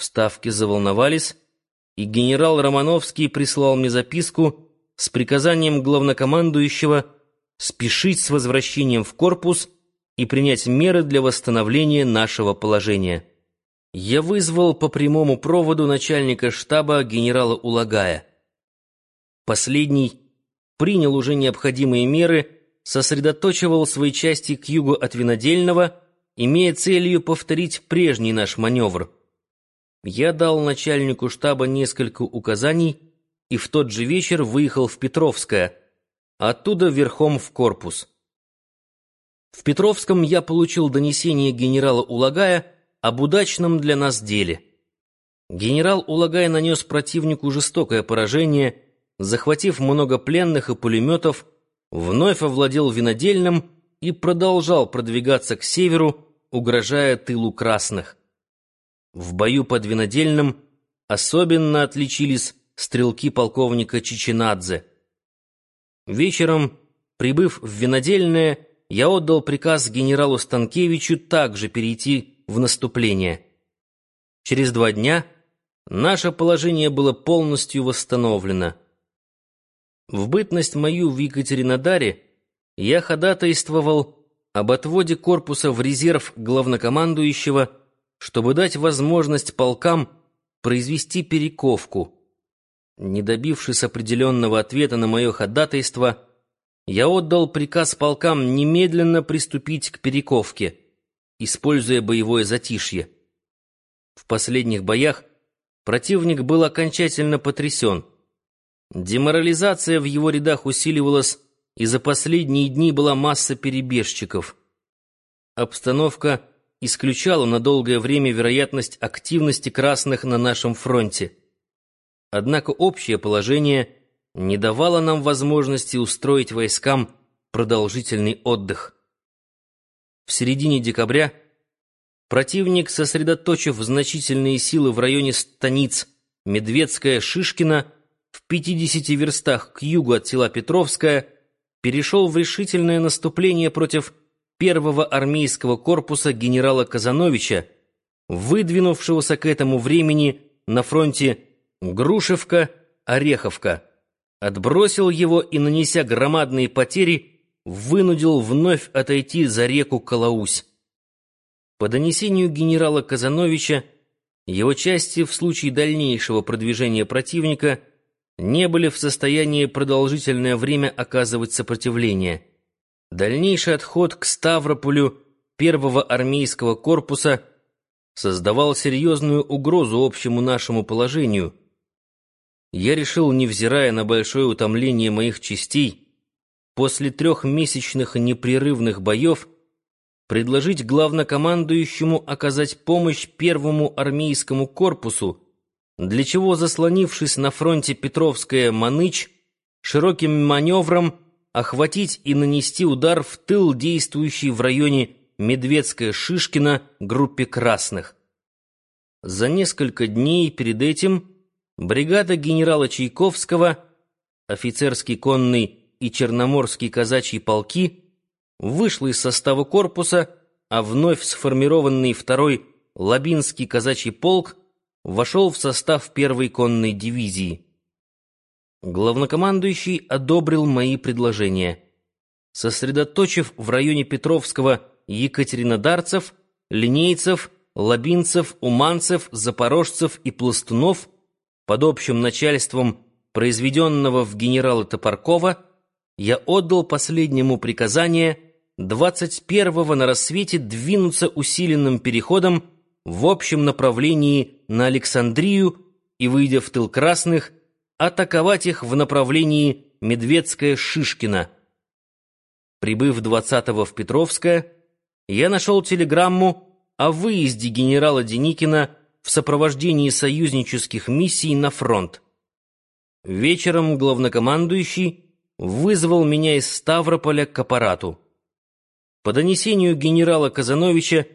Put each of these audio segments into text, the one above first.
Вставки заволновались, и генерал Романовский прислал мне записку с приказанием главнокомандующего спешить с возвращением в корпус и принять меры для восстановления нашего положения. Я вызвал по прямому проводу начальника штаба генерала Улагая. Последний принял уже необходимые меры, сосредоточивал свои части к югу от Винодельного, имея целью повторить прежний наш маневр. Я дал начальнику штаба несколько указаний и в тот же вечер выехал в Петровское, оттуда верхом в корпус. В Петровском я получил донесение генерала Улагая об удачном для нас деле. Генерал Улагай нанес противнику жестокое поражение, захватив много пленных и пулеметов, вновь овладел винодельным и продолжал продвигаться к северу, угрожая тылу красных. В бою под винодельным особенно отличились стрелки полковника Чичинадзе. Вечером, прибыв в винодельное, я отдал приказ генералу Станкевичу также перейти в наступление. Через два дня наше положение было полностью восстановлено. В бытность мою в Екатеринодаре я ходатайствовал об отводе корпуса в резерв главнокомандующего, чтобы дать возможность полкам произвести перековку. Не добившись определенного ответа на мое ходатайство, я отдал приказ полкам немедленно приступить к перековке, используя боевое затишье. В последних боях противник был окончательно потрясен. Деморализация в его рядах усиливалась, и за последние дни была масса перебежчиков. Обстановка исключала на долгое время вероятность активности красных на нашем фронте. Однако общее положение не давало нам возможности устроить войскам продолжительный отдых. В середине декабря противник, сосредоточив значительные силы в районе станиц Медведская, Шишкина, в 50 верстах к югу от села Петровская, перешел в решительное наступление против первого армейского корпуса генерала Казановича, выдвинувшегося к этому времени на фронте Грушевка-Ореховка, отбросил его и, нанеся громадные потери, вынудил вновь отойти за реку Калаусь. По донесению генерала Казановича, его части в случае дальнейшего продвижения противника – не были в состоянии продолжительное время оказывать сопротивление. Дальнейший отход к Ставрополю первого армейского корпуса создавал серьезную угрозу общему нашему положению. Я решил, невзирая на большое утомление моих частей, после трехмесячных непрерывных боев предложить главнокомандующему оказать помощь первому армейскому корпусу, для чего, заслонившись на фронте Петровская-Маныч, широким маневром охватить и нанести удар в тыл действующей в районе Медведская-Шишкина группе красных. За несколько дней перед этим бригада генерала Чайковского, офицерский конный и черноморский казачьи полки вышла из состава корпуса, а вновь сформированный второй Лабинский казачий полк вошел в состав первой конной дивизии. Главнокомандующий одобрил мои предложения. Сосредоточив в районе Петровского екатеринодарцев, линейцев, лабинцев, уманцев, запорожцев и пластунов под общим начальством произведенного в генерала Топоркова, я отдал последнему приказание 21-го на рассвете двинуться усиленным переходом в общем направлении на Александрию и, выйдя в тыл красных, атаковать их в направлении Медведская-Шишкина. Прибыв 20-го в Петровское, я нашел телеграмму о выезде генерала Деникина в сопровождении союзнических миссий на фронт. Вечером главнокомандующий вызвал меня из Ставрополя к аппарату. По донесению генерала Казановича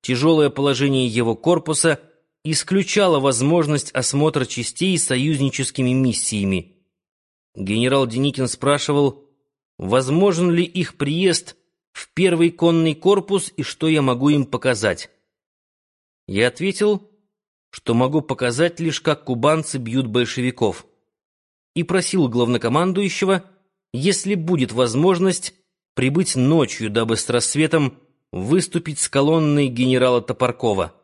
Тяжелое положение его корпуса исключало возможность осмотра частей союзническими миссиями. Генерал Деникин спрашивал, возможен ли их приезд в первый конный корпус и что я могу им показать. Я ответил, что могу показать лишь, как кубанцы бьют большевиков, и просил главнокомандующего, если будет возможность, прибыть ночью, дабы с рассветом выступить с колонной генерала Топоркова.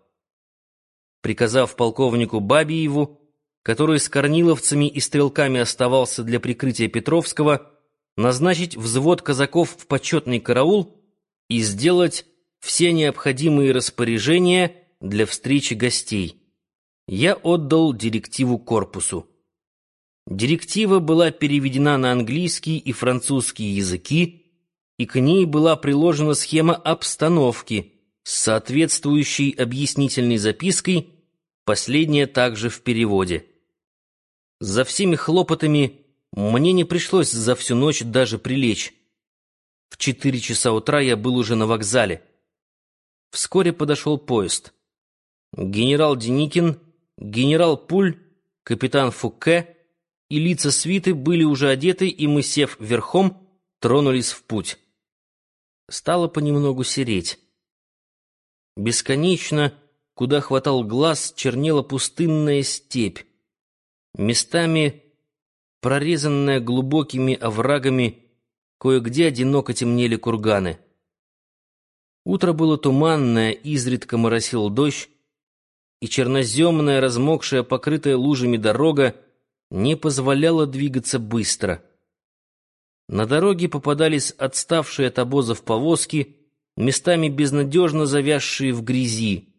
Приказав полковнику Бабиеву, который с корниловцами и стрелками оставался для прикрытия Петровского, назначить взвод казаков в почетный караул и сделать все необходимые распоряжения для встречи гостей. Я отдал директиву корпусу. Директива была переведена на английский и французский языки, и к ней была приложена схема обстановки с соответствующей объяснительной запиской, последняя также в переводе. За всеми хлопотами мне не пришлось за всю ночь даже прилечь. В четыре часа утра я был уже на вокзале. Вскоре подошел поезд. Генерал Деникин, генерал Пуль, капитан Фуке и лица свиты были уже одеты, и мы, сев верхом, тронулись в путь. Стало понемногу сереть. Бесконечно, куда хватал глаз, чернела пустынная степь. Местами, прорезанная глубокими оврагами, кое-где одиноко темнели курганы. Утро было туманное, изредка моросил дождь, и черноземная, размокшая, покрытая лужами дорога не позволяла двигаться быстро. На дороге попадались отставшие от обозов повозки, местами безнадежно завязшие в грязи.